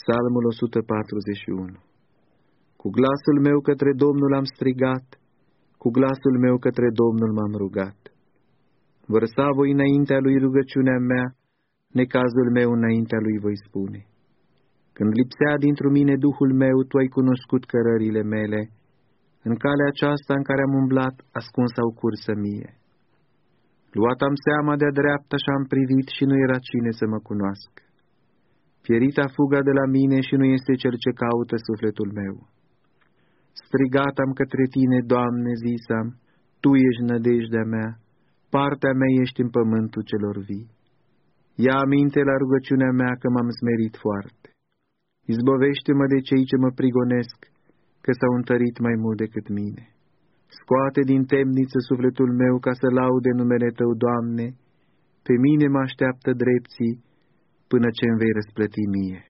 Psalmul 141 Cu glasul meu către Domnul am strigat, cu glasul meu către Domnul m-am rugat. Vărsa voi înaintea lui rugăciunea mea, necazul meu înaintea lui voi spune. Când lipsea dintr-un mine Duhul meu, Tu ai cunoscut cărările mele, în calea aceasta în care am umblat, ascuns au cursă mie. Luat am seama de-a dreapta și am privit și nu era cine să mă cunoască. Pierita fuga de la mine și nu este cel ce caută sufletul meu. Strigat am către tine, Doamne, zisam, Tu ești nădejdea mea, partea mea ești în pământul celor vii. Ia aminte la rugăciunea mea că m-am smerit foarte. Izbovește-mă de cei ce mă prigonesc, că s-au întărit mai mult decât mine. Scoate din temniță sufletul meu ca să laude numele Tău, Doamne, pe mine mă așteaptă drepții, până ce îmi vei răsplăti mie.